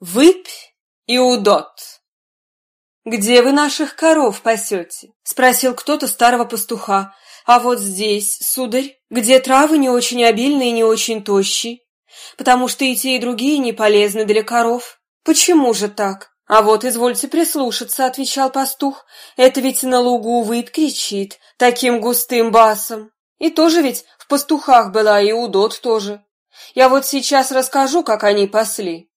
Выпь и удот. «Где вы наших коров пасете?» — спросил кто-то старого пастуха. «А вот здесь, сударь, где травы не очень обильные и не очень тощие, потому что и те, и другие не полезны для коров». «Почему же так?» «А вот, извольте прислушаться», — отвечал пастух. «Это ведь на лугу выпь кричит, таким густым басом. И тоже ведь в пастухах была, и удот тоже. Я вот сейчас расскажу, как они пасли.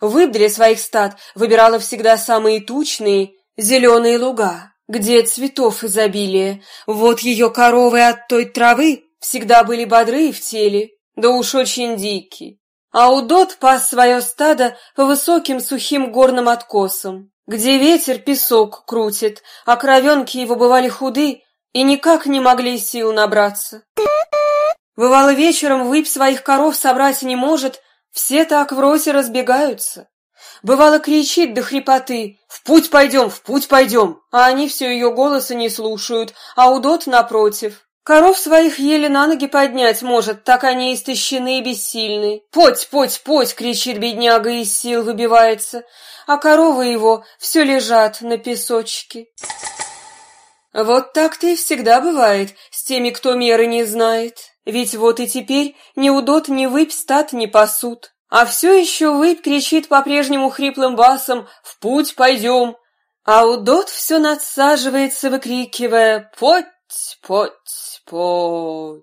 Выб для своих стад выбирала всегда самые тучные зеленые луга, где цветов изобилие. Вот ее коровы от той травы всегда были бодры в теле, да уж очень дикие. А Удот пас свое стадо по высоким сухим горным откосам, где ветер песок крутит, а кровенки его бывали худы и никак не могли сил набраться. Бывало вечером выпь своих коров собрать не может, все так в росе разбегаются. Бывало кричит до хрипоты «В путь пойдем, в путь пойдем!» А они все ее голоса не слушают, а удот напротив. Коров своих еле на ноги поднять может, так они истощены и бессильны. «Поть, поть, поть!» — кричит бедняга из сил выбивается, а коровы его все лежат на песочке. Вот так-то и всегда бывает с теми, кто меры не знает. Ведь вот и теперь ни удот, ни выпь стат не пасут. А все еще выпь кричит по-прежнему хриплым басом «В путь пойдем!» А удот все надсаживается, выкрикивая «Поть, поть, поть!»